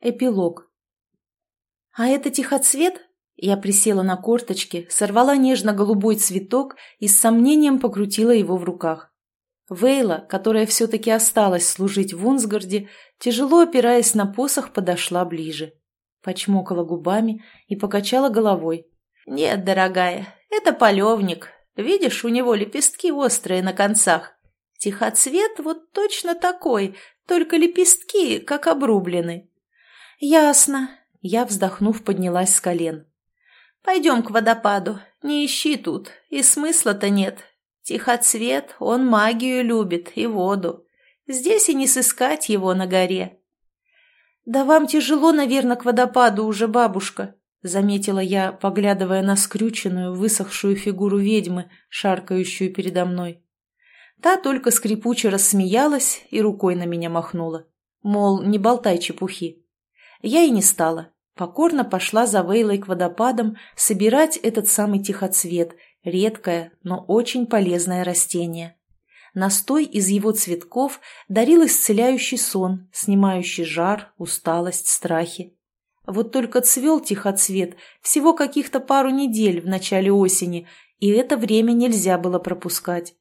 Эпилог. «А это тихоцвет?» Я присела на корточки, сорвала нежно-голубой цветок и с сомнением покрутила его в руках. Вейла, которая все-таки осталась служить в Унсгарде, тяжело опираясь на посох, подошла ближе. Почмокала губами и покачала головой. «Нет, дорогая, это полевник. Видишь, у него лепестки острые на концах. Тихоцвет вот точно такой, только лепестки, как обрублены. «Ясно». Я, вздохнув, поднялась с колен. «Пойдем к водопаду. Не ищи тут. И смысла-то нет. Тихоцвет, он магию любит и воду. Здесь и не сыскать его на горе». «Да вам тяжело, наверное, к водопаду уже, бабушка», — заметила я, поглядывая на скрюченную, высохшую фигуру ведьмы, шаркающую передо мной. Та только скрипуче рассмеялась и рукой на меня махнула. Мол, не болтай чепухи. Я и не стала. Покорно пошла за Вейлой к водопадам собирать этот самый тихоцвет, редкое, но очень полезное растение. Настой из его цветков дарил исцеляющий сон, снимающий жар, усталость, страхи. Вот только цвел тихоцвет всего каких-то пару недель в начале осени, и это время нельзя было пропускать.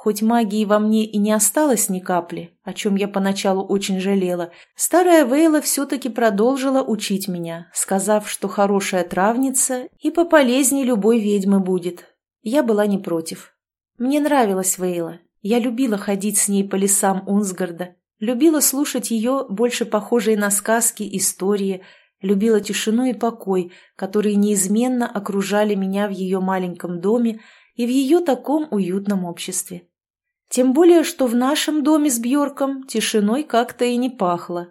Хоть магии во мне и не осталось ни капли, о чем я поначалу очень жалела, старая Вейла все-таки продолжила учить меня, сказав, что хорошая травница и пополезней любой ведьмы будет. Я была не против. Мне нравилась Вейла. Я любила ходить с ней по лесам Унсгарда, любила слушать ее, больше похожие на сказки, истории, любила тишину и покой, которые неизменно окружали меня в ее маленьком доме и в ее таком уютном обществе. Тем более, что в нашем доме с Бьорком тишиной как-то и не пахло.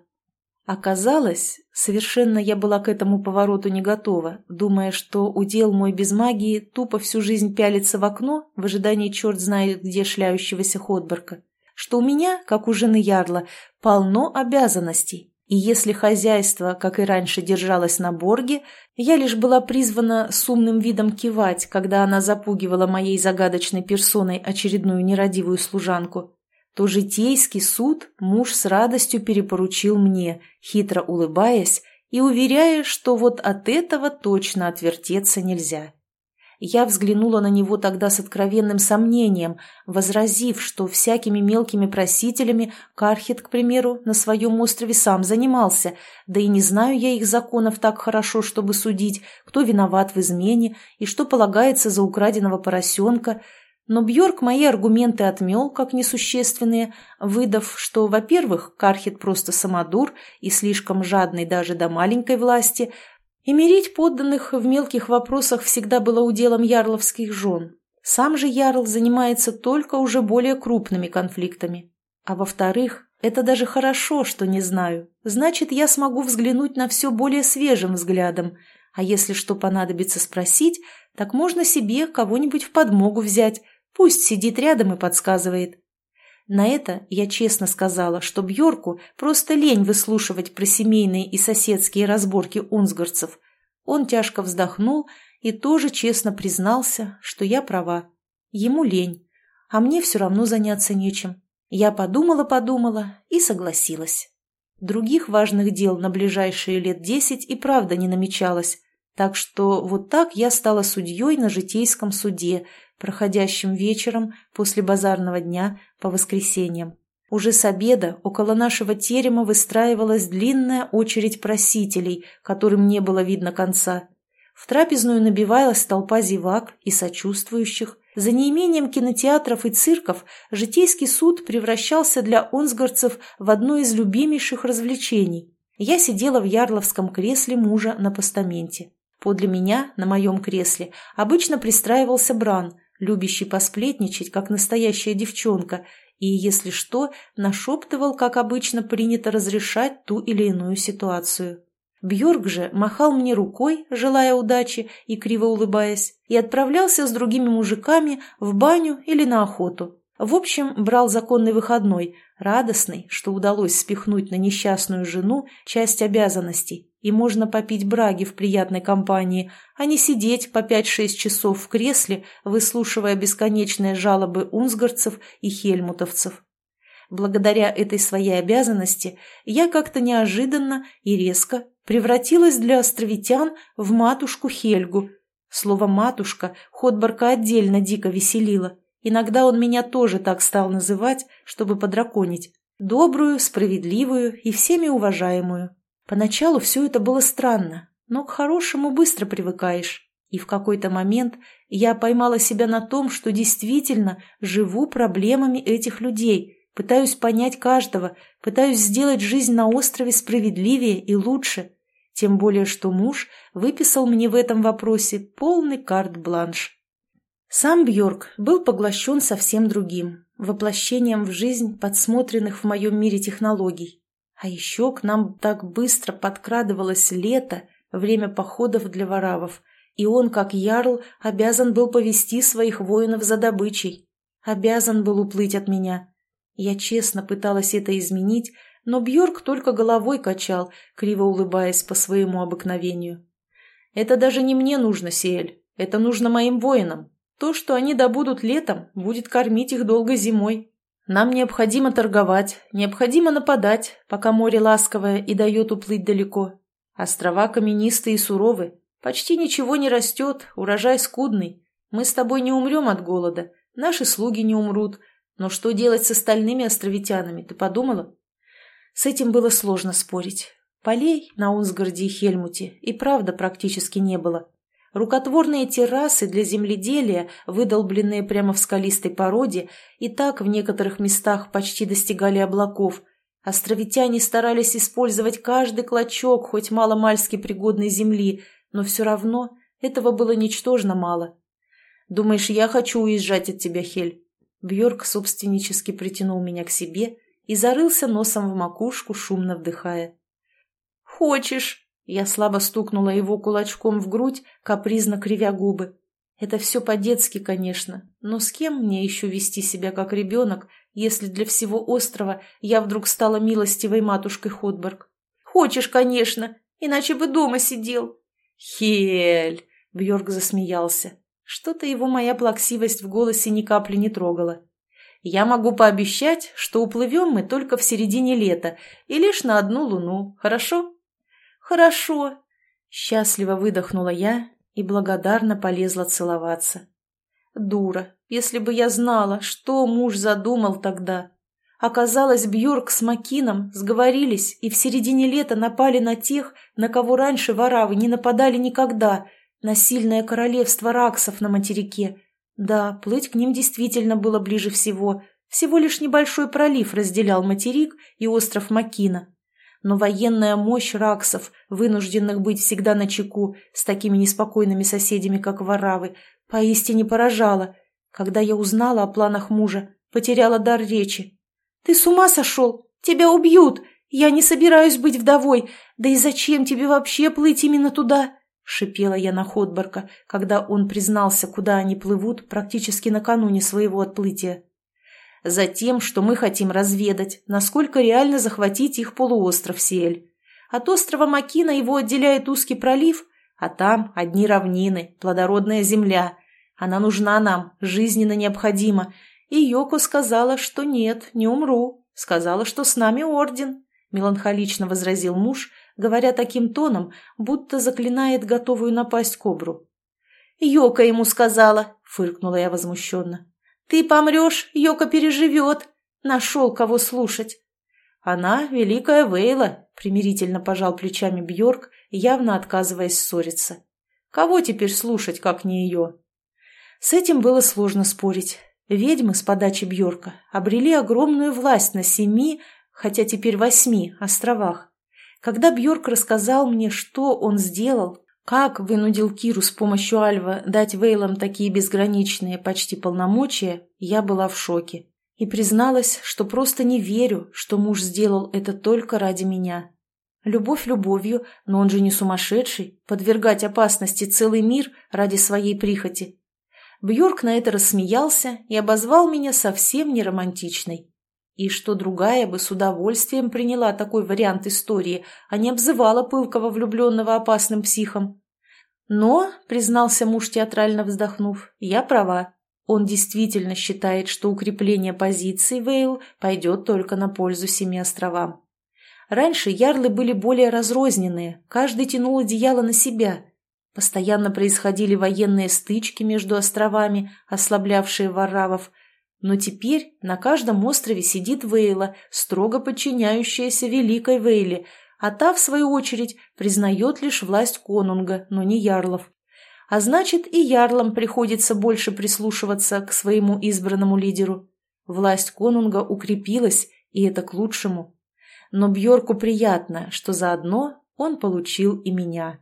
Оказалось, совершенно я была к этому повороту не готова, думая, что удел мой без магии тупо всю жизнь пялится в окно в ожидании черт знает где шляющегося Ходборка, что у меня, как у жены Ярла, полно обязанностей, и если хозяйство, как и раньше, держалось на борге, я лишь была призвана с умным видом кивать, когда она запугивала моей загадочной персоной очередную нерадивую служанку, то житейский суд муж с радостью перепоручил мне, хитро улыбаясь и уверяя, что вот от этого точно отвертеться нельзя. Я взглянула на него тогда с откровенным сомнением, возразив, что всякими мелкими просителями Кархит, к примеру, на своем острове сам занимался, да и не знаю я их законов так хорошо, чтобы судить, кто виноват в измене и что полагается за украденного поросенка. Но Бьорк мои аргументы отмел, как несущественные, выдав, что, во-первых, Кархит просто самодур и слишком жадный даже до маленькой власти – и мирить подданных в мелких вопросах всегда было уделом ярловских жен. Сам же ярл занимается только уже более крупными конфликтами. А во-вторых, это даже хорошо, что не знаю. Значит, я смогу взглянуть на все более свежим взглядом. А если что понадобится спросить, так можно себе кого-нибудь в подмогу взять. Пусть сидит рядом и подсказывает. На это я честно сказала, что Бьорку просто лень выслушивать про семейные и соседские разборки унсгарцев. Он тяжко вздохнул и тоже честно признался, что я права. Ему лень, а мне все равно заняться нечем. Я подумала-подумала и согласилась. Других важных дел на ближайшие лет десять и правда не намечалось, так что вот так я стала судьей на житейском суде, проходящим вечером после базарного дня по воскресеньям. Уже с обеда около нашего терема выстраивалась длинная очередь просителей, которым не было видно конца. В трапезную набивалась толпа зевак и сочувствующих. За неимением кинотеатров и цирков житейский суд превращался для онсгорцев в одно из любимейших развлечений. Я сидела в ярловском кресле мужа на постаменте. Подле меня, на моем кресле, обычно пристраивался Бран – любящий посплетничать, как настоящая девчонка, и, если что, нашептывал, как обычно принято разрешать ту или иную ситуацию. Бьорк же махал мне рукой, желая удачи и криво улыбаясь, и отправлялся с другими мужиками в баню или на охоту. В общем, брал законный выходной, радостный, что удалось спихнуть на несчастную жену часть обязанностей, и можно попить браги в приятной компании, а не сидеть по пять-шесть часов в кресле, выслушивая бесконечные жалобы унсгарцев и хельмутовцев. благодаря этой своей обязанности, я как-то неожиданно и резко превратилась для островитян в матушку Хельгу. Слово «матушка» Ходборка отдельно дико веселило. Иногда он меня тоже так стал называть, чтобы подраконить. Добрую, справедливую и всеми уважаемую. Поначалу все это было странно, но к хорошему быстро привыкаешь. И в какой-то момент я поймала себя на том, что действительно живу проблемами этих людей, пытаюсь понять каждого, пытаюсь сделать жизнь на острове справедливее и лучше. Тем более, что муж выписал мне в этом вопросе полный карт-бланш. Сам Бьорк был поглощен совсем другим, воплощением в жизнь подсмотренных в моем мире технологий. А еще к нам так быстро подкрадывалось лето, время походов для воравов, и он, как ярл, обязан был повести своих воинов за добычей. Обязан был уплыть от меня. Я честно пыталась это изменить, но Бьорк только головой качал, криво улыбаясь по своему обыкновению. «Это даже не мне нужно, Сиэль. Это нужно моим воинам. То, что они добудут летом, будет кормить их долго зимой. Нам необходимо торговать, необходимо нападать, пока море ласковое и дает уплыть далеко. Острова каменистые и суровы, Почти ничего не растет, урожай скудный. Мы с тобой не умрем от голода, наши слуги не умрут. Но что делать с остальными островитянами, ты подумала? С этим было сложно спорить. Полей на Унсгарде и Хельмуте и правда практически не было. Рукотворные террасы для земледелия, выдолбленные прямо в скалистой породе, и так в некоторых местах почти достигали облаков. Островитяне старались использовать каждый клочок хоть маломальски пригодной земли – но все равно этого было ничтожно мало. «Думаешь, я хочу уезжать от тебя, Хель?» Бьорк собственнически притянул меня к себе и зарылся носом в макушку, шумно вдыхая. «Хочешь?» Я слабо стукнула его кулачком в грудь, капризно кривя губы. Это все по-детски, конечно, но с кем мне еще вести себя как ребенок, если для всего острова я вдруг стала милостивой матушкой Ходберг? «Хочешь, конечно, иначе бы дома сидел. «Хель!» — Бьорк засмеялся. Что-то его моя плаксивость в голосе ни капли не трогала. «Я могу пообещать, что уплывем мы только в середине лета и лишь на одну луну, хорошо?» «Хорошо!» — счастливо выдохнула я и благодарно полезла целоваться. «Дура! Если бы я знала, что муж задумал тогда!» Оказалось, Бьорк с Макином сговорились и в середине лета напали на тех, на кого раньше варавы не нападали никогда, на сильное королевство раксов на материке. Да, плыть к ним действительно было ближе всего. Всего лишь небольшой пролив разделял материк и остров Макина. Но военная мощь раксов, вынужденных быть всегда на чеку с такими неспокойными соседями, как варавы, поистине поражала. Когда я узнала о планах мужа, потеряла дар речи. «Ты с ума сошел? Тебя убьют! Я не собираюсь быть вдовой! Да и зачем тебе вообще плыть именно туда?» Шипела я на Ходборка, когда он признался, куда они плывут практически накануне своего отплытия. «Затем, что мы хотим разведать, насколько реально захватить их полуостров Сиэль. От острова Макина его отделяет узкий пролив, а там одни равнины, плодородная земля. Она нужна нам, жизненно необходима, и Йоко сказала, что нет, не умру. Сказала, что с нами орден, меланхолично возразил муж, говоря таким тоном, будто заклинает готовую напасть кобру. Йока ему сказала, фыркнула я возмущенно. Ты помрешь, Йока переживет. Нашел кого слушать. Она великая Вейла, примирительно пожал плечами Бьорк, явно отказываясь ссориться. Кого теперь слушать, как не ее? С этим было сложно спорить. Ведьмы с подачи Бьорка обрели огромную власть на семи, хотя теперь восьми, островах. Когда Бьорк рассказал мне, что он сделал, как вынудил Киру с помощью Альва дать Вейлам такие безграничные, почти полномочия, я была в шоке. И призналась, что просто не верю, что муж сделал это только ради меня. Любовь любовью, но он же не сумасшедший, подвергать опасности целый мир ради своей прихоти. Бьорк на это рассмеялся и обозвал меня совсем не романтичной. И что другая бы с удовольствием приняла такой вариант истории, а не обзывала пылкого влюбленного опасным психом. Но, признался муж, театрально вздохнув, я права. Он действительно считает, что укрепление позиций Вейл пойдет только на пользу Семи островам. Раньше ярлы были более разрозненные, каждый тянул одеяло на себя. Постоянно происходили военные стычки между островами, ослаблявшие варравов. Но теперь на каждом острове сидит Вейла, строго подчиняющаяся Великой Вейле, а та, в свою очередь, признает лишь власть конунга, но не ярлов. А значит, и ярлам приходится больше прислушиваться к своему избранному лидеру. Власть конунга укрепилась, и это к лучшему но Бьорку приятно, что заодно он получил и меня.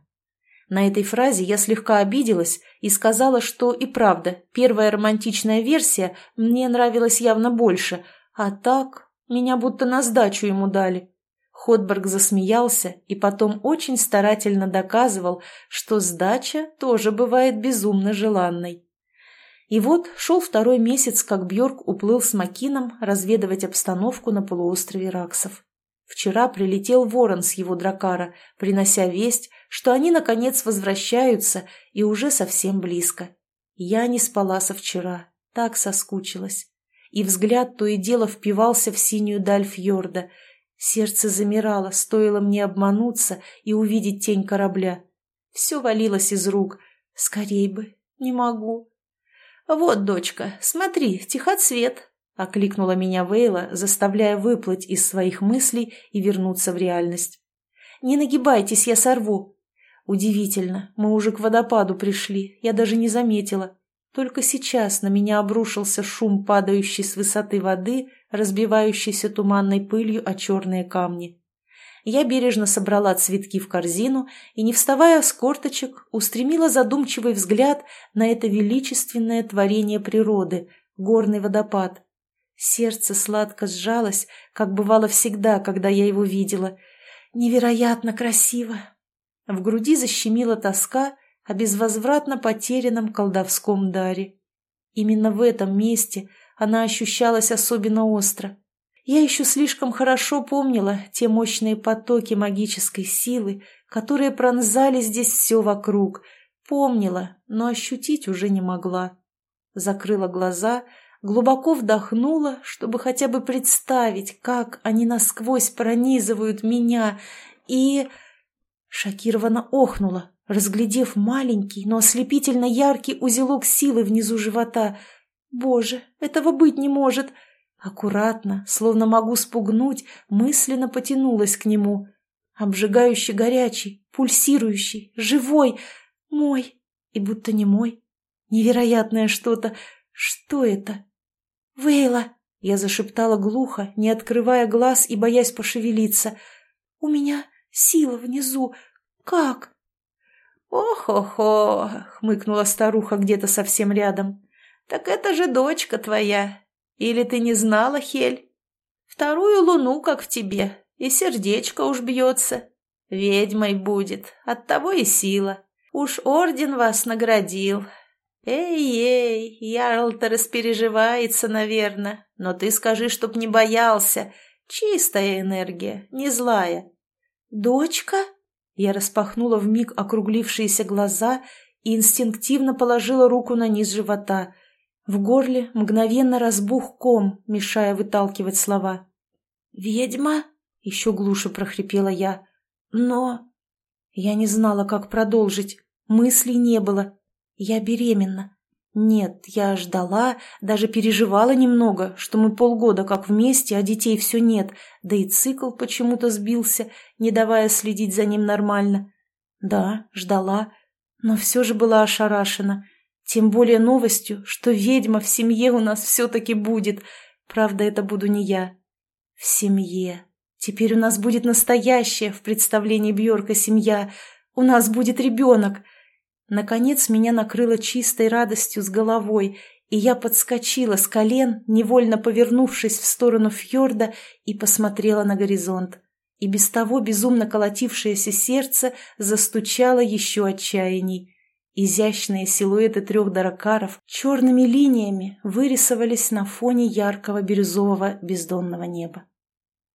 На этой фразе я слегка обиделась и сказала, что и правда, первая романтичная версия мне нравилась явно больше, а так меня будто на сдачу ему дали. Ходберг засмеялся и потом очень старательно доказывал, что сдача тоже бывает безумно желанной. И вот шел второй месяц, как Бьорк уплыл с Макином разведывать обстановку на полуострове Раксов. Вчера прилетел ворон с его дракара, принося весть, что они, наконец, возвращаются и уже совсем близко. Я не спала со вчера, так соскучилась. И взгляд то и дело впивался в синюю даль фьорда. Сердце замирало, стоило мне обмануться и увидеть тень корабля. Все валилось из рук. Скорей бы, не могу. «Вот, дочка, смотри, тихоцвет», — окликнула меня Вейла, заставляя выплыть из своих мыслей и вернуться в реальность. «Не нагибайтесь, я сорву!» Удивительно, мы уже к водопаду пришли, я даже не заметила. Только сейчас на меня обрушился шум падающей с высоты воды, разбивающейся туманной пылью о черные камни. Я бережно собрала цветки в корзину и, не вставая с корточек, устремила задумчивый взгляд на это величественное творение природы — горный водопад. Сердце сладко сжалось, как бывало всегда, когда я его видела. Невероятно красиво. В груди защемила тоска о безвозвратно потерянном колдовском даре. Именно в этом месте она ощущалась особенно остро. Я еще слишком хорошо помнила те мощные потоки магической силы, которые пронзали здесь все вокруг. Помнила, но ощутить уже не могла. Закрыла глаза — глубоко вдохнула, чтобы хотя бы представить, как они насквозь пронизывают меня, и... Шокированно охнула, разглядев маленький, но ослепительно яркий узелок силы внизу живота. «Боже, этого быть не может!» Аккуратно, словно могу спугнуть, мысленно потянулась к нему. Обжигающий горячий, пульсирующий, живой, мой, и будто не мой. Невероятное что-то. Что это? «Вейла!» — я зашептала глухо, не открывая глаз и боясь пошевелиться. «У меня сила внизу. Как?» «Ох-охо!» — хмыкнула старуха где-то совсем рядом. «Так это же дочка твоя. Или ты не знала, Хель? Вторую луну, как в тебе, и сердечко уж бьется. Ведьмой будет, оттого и сила. Уж орден вас наградил, «Эй-эй, Ярл-то распереживается, наверное, но ты скажи, чтоб не боялся. Чистая энергия, не злая». «Дочка?» Я распахнула вмиг округлившиеся глаза и инстинктивно положила руку на низ живота. В горле мгновенно разбух ком, мешая выталкивать слова. «Ведьма?» — еще глуше прохрипела я. «Но...» Я не знала, как продолжить. Мыслей не было. Я беременна. Нет, я ждала, даже переживала немного, что мы полгода как вместе, а детей все нет, да и цикл почему-то сбился, не давая следить за ним нормально. Да, ждала, но все же была ошарашена. Тем более новостью, что ведьма в семье у нас все-таки будет. Правда, это буду не я. В семье. Теперь у нас будет настоящая в представлении Бьорка семья. У нас будет ребенок — Наконец меня накрыло чистой радостью с головой, и я подскочила с колен, невольно повернувшись в сторону фьорда и посмотрела на горизонт. И без того безумно колотившееся сердце застучало еще отчаянней. Изящные силуэты трех дракаров черными линиями вырисовались на фоне яркого бирюзового бездонного неба.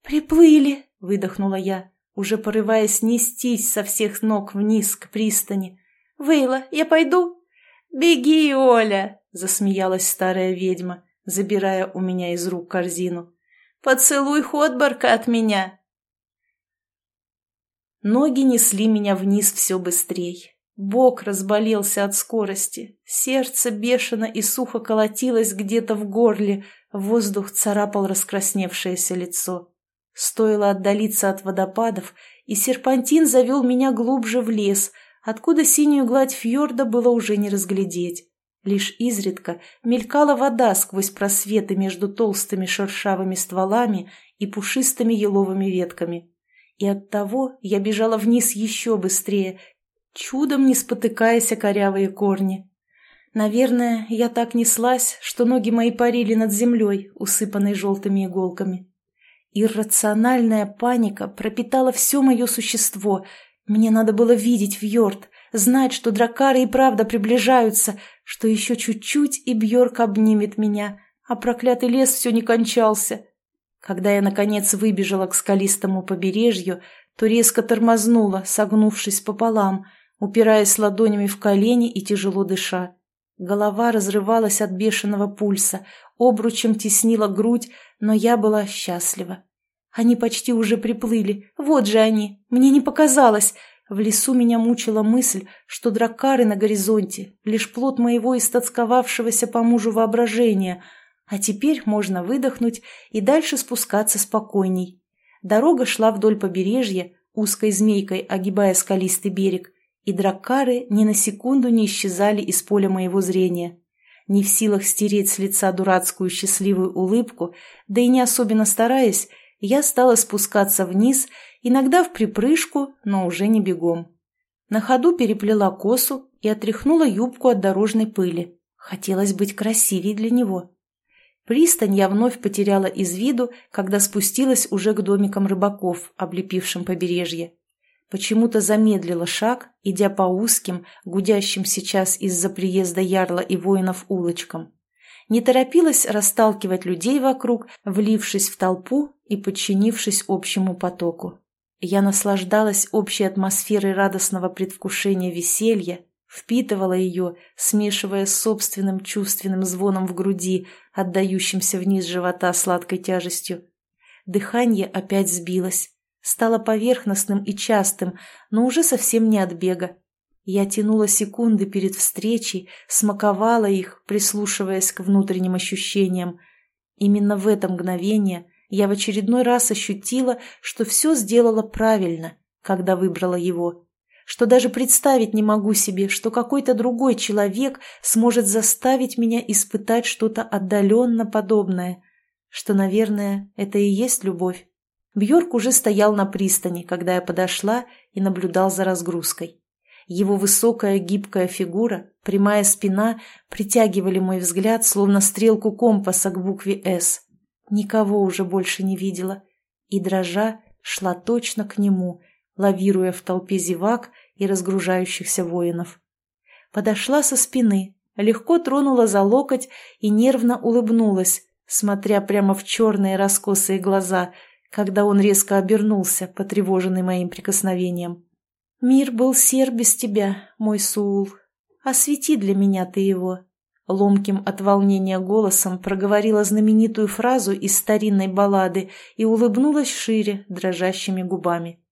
«Приплыли!» — выдохнула я, уже порываясь нестись со всех ног вниз к пристани. «Вейла, я пойду?» «Беги, Оля!» — засмеялась старая ведьма, забирая у меня из рук корзину. «Поцелуй Ходборка от меня!» Ноги несли меня вниз все быстрей. Бок разболелся от скорости, сердце бешено и сухо колотилось где-то в горле, воздух царапал раскрасневшееся лицо. Стоило отдалиться от водопадов, и серпантин завел меня глубже в лес, откуда синюю гладь фьорда было уже не разглядеть. Лишь изредка мелькала вода сквозь просветы между толстыми шершавыми стволами и пушистыми еловыми ветками. И оттого я бежала вниз еще быстрее, чудом не спотыкаясь о корявые корни. Наверное, я так неслась, что ноги мои парили над землей, усыпанной желтыми иголками. Иррациональная паника пропитала все мое существо. Мне надо было видеть Вьорд, знать, что дракары и правда приближаются, что еще чуть-чуть, и Бьорк обнимет меня, а проклятый лес все не кончался. Когда я, наконец, выбежала к скалистому побережью, то резко тормознула, согнувшись пополам — упираясь ладонями в колени и тяжело дыша. Голова разрывалась от бешеного пульса, обручем теснила грудь, но я была счастлива. Они почти уже приплыли. Вот же они. Мне не показалось. В лесу меня мучила мысль, что дракары на горизонте — лишь плод моего истосковавшегося по мужу воображения, а теперь можно выдохнуть и дальше спускаться спокойней. Дорога шла вдоль побережья, узкой змейкой огибая скалистый берег и драккары ни на секунду не исчезали из поля моего зрения. Не в силах стереть с лица дурацкую счастливую улыбку, да и не особенно стараясь, я стала спускаться вниз, иногда в припрыжку, но уже не бегом. На ходу переплела косу и отряхнула юбку от дорожной пыли. Хотелось быть красивей для него. Пристань я вновь потеряла из виду, когда спустилась уже к домикам рыбаков, облепившим побережье. Почему-то замедлила шаг, идя по узким, гудящим сейчас из-за приезда ярла и воинов улочкам. Не торопилась расталкивать людей вокруг, влившись в толпу и подчинившись общему потоку. Я наслаждалась общей атмосферой радостного предвкушения веселья, впитывала ее, смешивая с собственным чувственным звоном в груди, отдающимся вниз живота сладкой тяжестью. Дыхание опять сбилось стало поверхностным и частым, но уже совсем не от бега. Я тянула секунды перед встречей, смаковала их, прислушиваясь к внутренним ощущениям. Именно в это мгновение я в очередной раз ощутила, что все сделала правильно, когда выбрала его. Что даже представить не могу себе, что какой-то другой человек сможет заставить меня испытать что-то отдаленно подобное. Что, наверное, это и есть любовь. Бьорк уже стоял на пристани, когда я подошла и наблюдал за разгрузкой. Его высокая гибкая фигура, прямая спина притягивали мой взгляд, словно стрелку компаса к букве «С». Никого уже больше не видела. И, дрожа, шла точно к нему, лавируя в толпе зевак и разгружающихся воинов. Подошла со спины, легко тронула за локоть и нервно улыбнулась, смотря прямо в черные раскосые глаза – когда он резко обернулся, потревоженный моим прикосновением. «Мир был сер без тебя, мой Суул. Освети для меня ты его». Ломким от волнения голосом проговорила знаменитую фразу из старинной баллады и улыбнулась шире, дрожащими губами.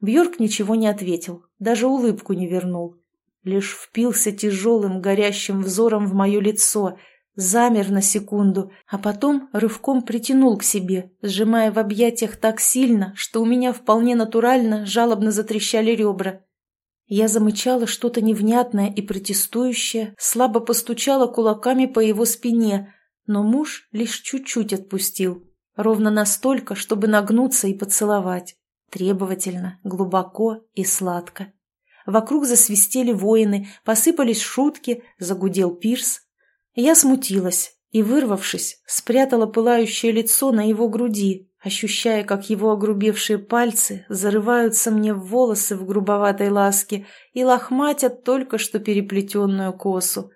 Бьорк ничего не ответил, даже улыбку не вернул. Лишь впился тяжелым, горящим взором в мое лицо — замер на секунду, а потом рывком притянул к себе, сжимая в объятиях так сильно, что у меня вполне натурально жалобно затрещали ребра. Я замычала что-то невнятное и протестующее, слабо постучала кулаками по его спине, но муж лишь чуть-чуть отпустил, ровно настолько, чтобы нагнуться и поцеловать, требовательно, глубоко и сладко. Вокруг засвистели воины, посыпались шутки, загудел пирс, я смутилась и, вырвавшись, спрятала пылающее лицо на его груди, ощущая, как его огрубевшие пальцы зарываются мне в волосы в грубоватой ласке и лохматят только что переплетенную косу.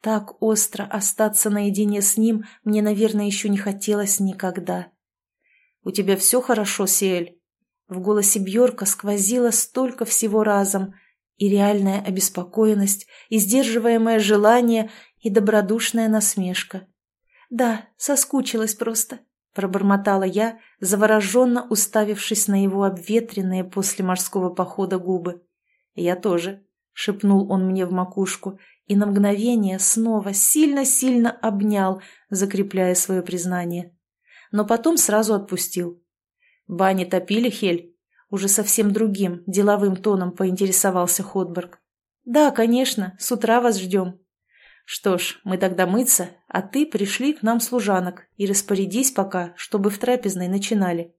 Так остро остаться наедине с ним мне, наверное, еще не хотелось никогда. «У тебя все хорошо, Сиэль?» В голосе Бьорка сквозило столько всего разом, и реальная обеспокоенность, и сдерживаемое желание, и добродушная насмешка. «Да, соскучилась просто», — пробормотала я, завороженно уставившись на его обветренные после морского похода губы. «Я тоже», — шепнул он мне в макушку, и на мгновение снова сильно-сильно обнял, закрепляя свое признание. Но потом сразу отпустил. «Бани топили, Хель?» Уже совсем другим, деловым тоном поинтересовался Ходберг. «Да, конечно, с утра вас ждем». «Что ж, мы тогда мыться, а ты пришли к нам служанок и распорядись пока, чтобы в трапезной начинали».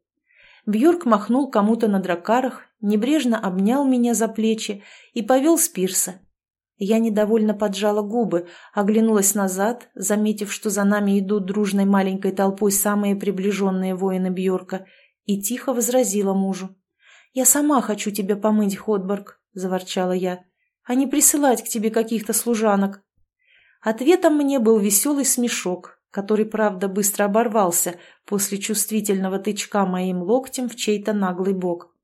Бьорк махнул кому-то на дракарах, небрежно обнял меня за плечи и повел с пирса. Я недовольно поджала губы, оглянулась назад, заметив, что за нами идут дружной маленькой толпой самые приближенные воины Бьорка, и тихо возразила мужу. «Я сама хочу тебя помыть, Ходборг», — заворчала я, — «а не присылать к тебе каких-то служанок». Ответом мне был веселый смешок, который, правда, быстро оборвался после чувствительного тычка моим локтем в чей-то наглый бок.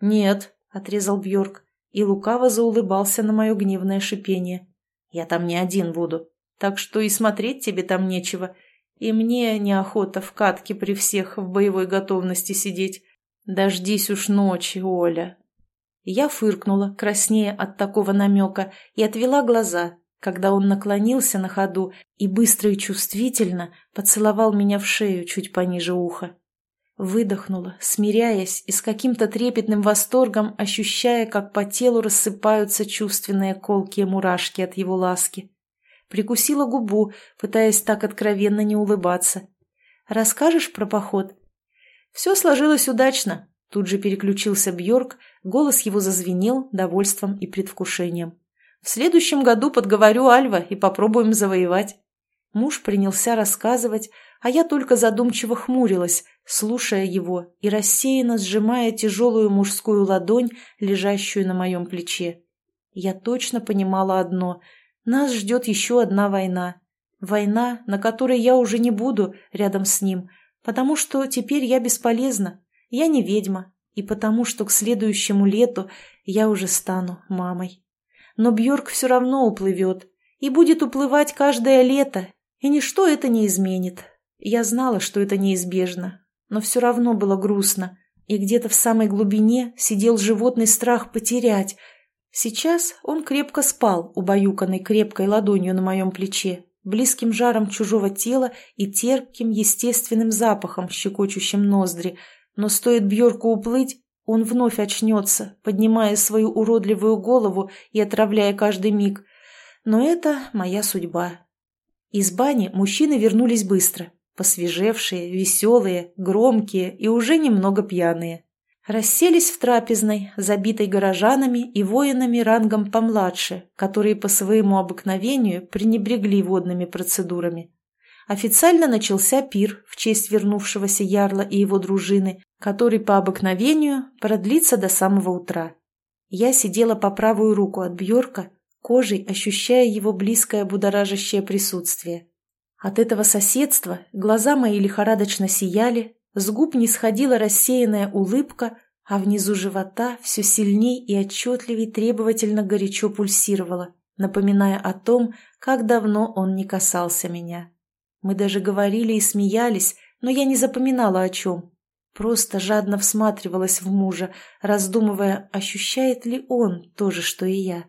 «Нет», — отрезал Бьорк, и лукаво заулыбался на мое гневное шипение. «Я там не один буду, так что и смотреть тебе там нечего, и мне неохота в катке при всех в боевой готовности сидеть. Дождись уж ночи, Оля. Я фыркнула, краснея от такого намека, и отвела глаза, когда он наклонился на ходу и быстро и чувствительно поцеловал меня в шею чуть пониже уха. Выдохнула, смиряясь и с каким-то трепетным восторгом ощущая, как по телу рассыпаются чувственные колкие мурашки от его ласки. Прикусила губу, пытаясь так откровенно не улыбаться. «Расскажешь про поход?» Все сложилось удачно. Тут же переключился Бьорк, голос его зазвенел довольством и предвкушением. В следующем году подговорю Альва и попробуем завоевать. Муж принялся рассказывать, а я только задумчиво хмурилась, слушая его и рассеянно сжимая тяжелую мужскую ладонь, лежащую на моем плече. Я точно понимала одно — нас ждет еще одна война. Война, на которой я уже не буду рядом с ним — потому что теперь я бесполезна, я не ведьма, и потому что к следующему лету я уже стану мамой. Но Бьорк все равно уплывет, и будет уплывать каждое лето, и ничто это не изменит. Я знала, что это неизбежно, но все равно было грустно, и где-то в самой глубине сидел животный страх потерять. Сейчас он крепко спал, убаюканный крепкой ладонью на моем плече, близким жаром чужого тела и терпким естественным запахом, щекочущим ноздри. Но стоит Бьорку уплыть, он вновь очнется, поднимая свою уродливую голову и отравляя каждый миг. Но это моя судьба. Из бани мужчины вернулись быстро, посвежевшие, веселые, громкие и уже немного пьяные расселись в трапезной, забитой горожанами и воинами рангом помладше, которые по своему обыкновению пренебрегли водными процедурами. Официально начался пир в честь вернувшегося ярла и его дружины, который по обыкновению продлится до самого утра. Я сидела по правую руку от Бьорка, кожей ощущая его близкое будоражащее присутствие. От этого соседства глаза мои лихорадочно сияли, с губ не сходила рассеянная улыбка, а внизу живота все сильней и отчетливей требовательно горячо пульсировало, напоминая о том, как давно он не касался меня. Мы даже говорили и смеялись, но я не запоминала о чем. Просто жадно всматривалась в мужа, раздумывая, ощущает ли он то же, что и я.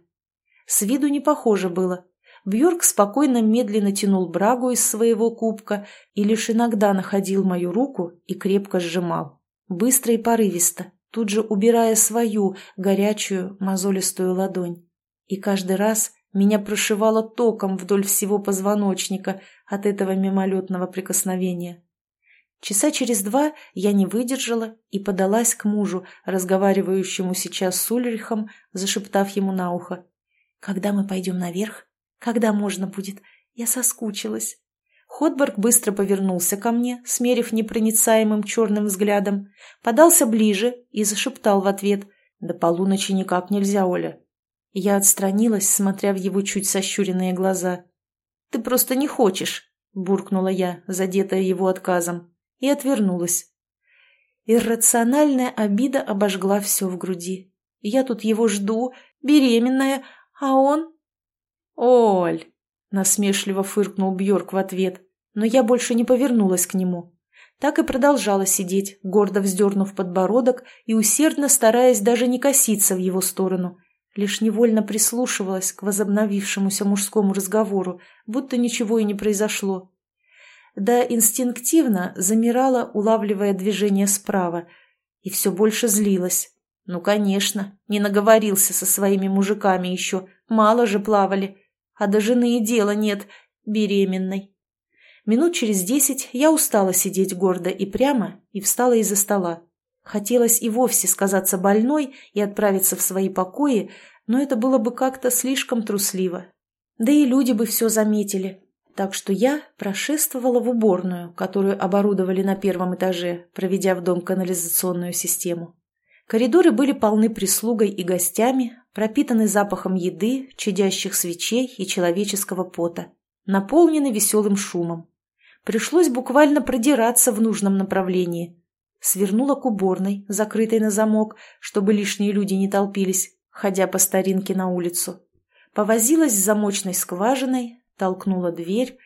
С виду не похоже было, Бьорк спокойно медленно тянул брагу из своего кубка и лишь иногда находил мою руку и крепко сжимал. Быстро и порывисто, тут же убирая свою горячую мозолистую ладонь. И каждый раз меня прошивало током вдоль всего позвоночника от этого мимолетного прикосновения. Часа через два я не выдержала и подалась к мужу, разговаривающему сейчас с Ульрихом, зашептав ему на ухо. «Когда мы пойдем наверх, когда можно будет? Я соскучилась. Ходберг быстро повернулся ко мне, смерив непроницаемым черным взглядом, подался ближе и зашептал в ответ «До полуночи никак нельзя, Оля». Я отстранилась, смотря в его чуть сощуренные глаза. «Ты просто не хочешь», — буркнула я, задетая его отказом, и отвернулась. Иррациональная обида обожгла все в груди. Я тут его жду, беременная, а он «Оль!» — насмешливо фыркнул Бьорк в ответ, но я больше не повернулась к нему. Так и продолжала сидеть, гордо вздернув подбородок и усердно стараясь даже не коситься в его сторону. Лишь невольно прислушивалась к возобновившемуся мужскому разговору, будто ничего и не произошло. Да инстинктивно замирала, улавливая движение справа, и все больше злилась. Ну, конечно, не наговорился со своими мужиками еще, мало же плавали а до жены и дела нет, беременной. Минут через десять я устала сидеть гордо и прямо и встала из-за стола. Хотелось и вовсе сказаться больной и отправиться в свои покои, но это было бы как-то слишком трусливо. Да и люди бы все заметили. Так что я прошествовала в уборную, которую оборудовали на первом этаже, проведя в дом канализационную систему. Коридоры были полны прислугой и гостями, пропитаны запахом еды, чадящих свечей и человеческого пота, наполнены веселым шумом. Пришлось буквально продираться в нужном направлении. Свернула к уборной, закрытой на замок, чтобы лишние люди не толпились, ходя по старинке на улицу. Повозилась с замочной скважиной, толкнула дверь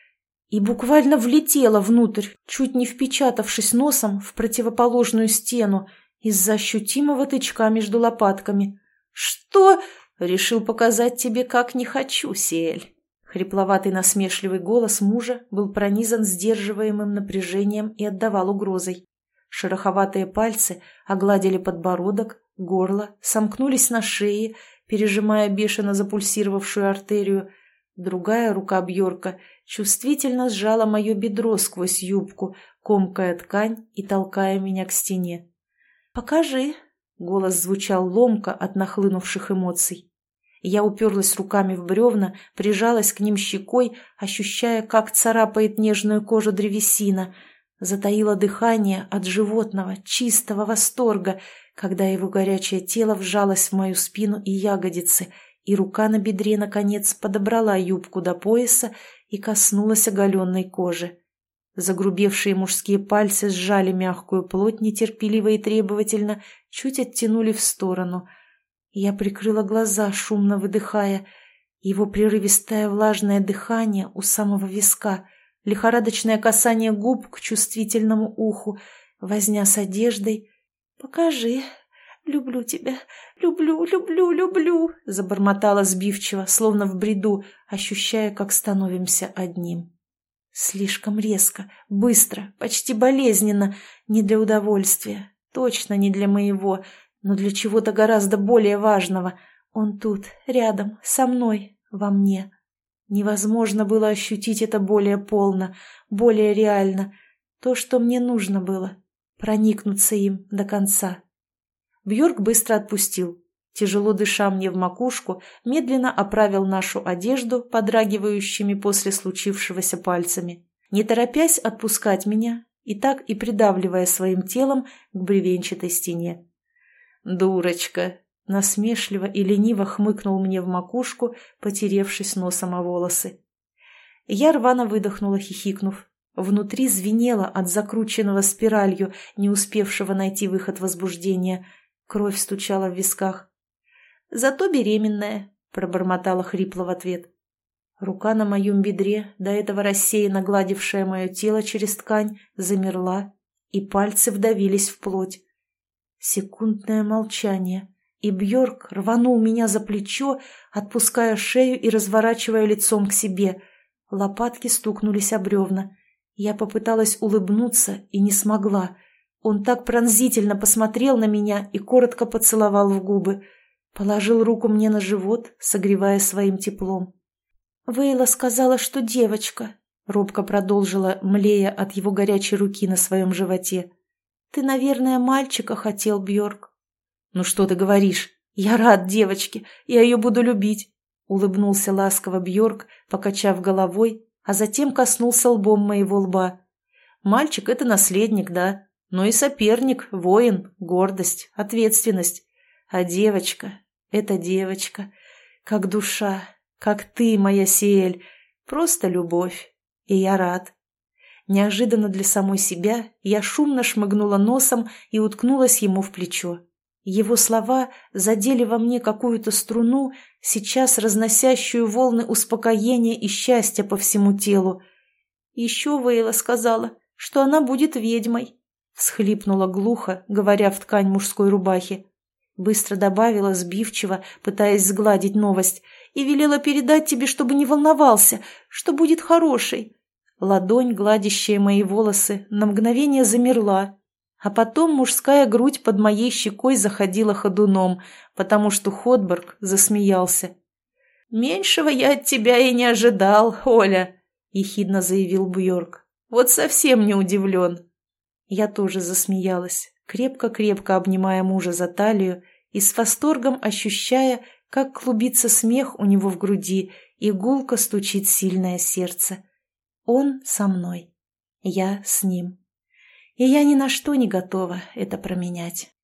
и буквально влетела внутрь, чуть не впечатавшись носом в противоположную стену из-за ощутимого тычка между лопатками. «Что?» «Решил показать тебе, как не хочу, Сиэль». Хрипловатый насмешливый голос мужа был пронизан сдерживаемым напряжением и отдавал угрозой. Шероховатые пальцы огладили подбородок, горло, сомкнулись на шее, пережимая бешено запульсировавшую артерию. Другая рука Бьорка чувствительно сжала мое бедро сквозь юбку, комкая ткань и толкая меня к стене. «Покажи», Голос звучал ломко от нахлынувших эмоций. Я уперлась руками в бревна, прижалась к ним щекой, ощущая, как царапает нежную кожу древесина. Затаила дыхание от животного, чистого восторга, когда его горячее тело вжалось в мою спину и ягодицы, и рука на бедре, наконец, подобрала юбку до пояса и коснулась оголенной кожи. Загрубевшие мужские пальцы сжали мягкую плоть нетерпеливо и требовательно, чуть оттянули в сторону. Я прикрыла глаза, шумно выдыхая. Его прерывистое влажное дыхание у самого виска, лихорадочное касание губ к чувствительному уху, возня с одеждой. «Покажи, люблю тебя, люблю, люблю, люблю», забормотала сбивчиво, словно в бреду, ощущая, как становимся одним. Слишком резко, быстро, почти болезненно, не для удовольствия, точно не для моего, но для чего-то гораздо более важного. Он тут, рядом, со мной, во мне. Невозможно было ощутить это более полно, более реально. То, что мне нужно было. Проникнуться им до конца. Бьорк быстро отпустил. Тяжело дыша мне в макушку, медленно оправил нашу одежду, подрагивающими после случившегося пальцами, не торопясь отпускать меня и так и придавливая своим телом к бревенчатой стене. «Дурочка!» — насмешливо и лениво хмыкнул мне в макушку, потеревшись носом о волосы. Я рвано выдохнула, хихикнув. Внутри звенело от закрученного спиралью, не успевшего найти выход возбуждения. Кровь стучала в висках. Зато беременная», — пробормотала хрипло в ответ. Рука на моем бедре, до этого рассеянно гладившая мое тело через ткань, замерла, и пальцы вдавились в плоть. Секундное молчание, и Бьорк рванул меня за плечо, отпуская шею и разворачивая лицом к себе. Лопатки стукнулись о бревна. Я попыталась улыбнуться и не смогла. Он так пронзительно посмотрел на меня и коротко поцеловал в губы — Положил руку мне на живот, согревая своим теплом. «Вейла сказала, что девочка», — робко продолжила, млея от его горячей руки на своем животе. «Ты, наверное, мальчика хотел, Бьорк». «Ну что ты говоришь? Я рад девочке, я ее буду любить», — улыбнулся ласково Бьорк, покачав головой, а затем коснулся лбом моего лба. «Мальчик — это наследник, да, но и соперник, воин, гордость, ответственность. А девочка эта девочка, как душа, как ты, моя Сиэль, просто любовь, и я рад. Неожиданно для самой себя я шумно шмыгнула носом и уткнулась ему в плечо. Его слова задели во мне какую-то струну, сейчас разносящую волны успокоения и счастья по всему телу. Еще Вейла сказала, что она будет ведьмой. Всхлипнула глухо, говоря в ткань мужской рубахи. Быстро добавила сбивчиво, пытаясь сгладить новость, и велела передать тебе, чтобы не волновался, что будет хорошей. Ладонь, гладящая мои волосы, на мгновение замерла, а потом мужская грудь под моей щекой заходила ходуном, потому что Ходберг засмеялся. «Меньшего я от тебя и не ожидал, Оля», — ехидно заявил Бьорк. «Вот совсем не удивлен». Я тоже засмеялась, крепко-крепко обнимая мужа за талию и с восторгом ощущая, как клубится смех у него в груди и гулко стучит сильное сердце. Он со мной, я с ним. И я ни на что не готова это променять.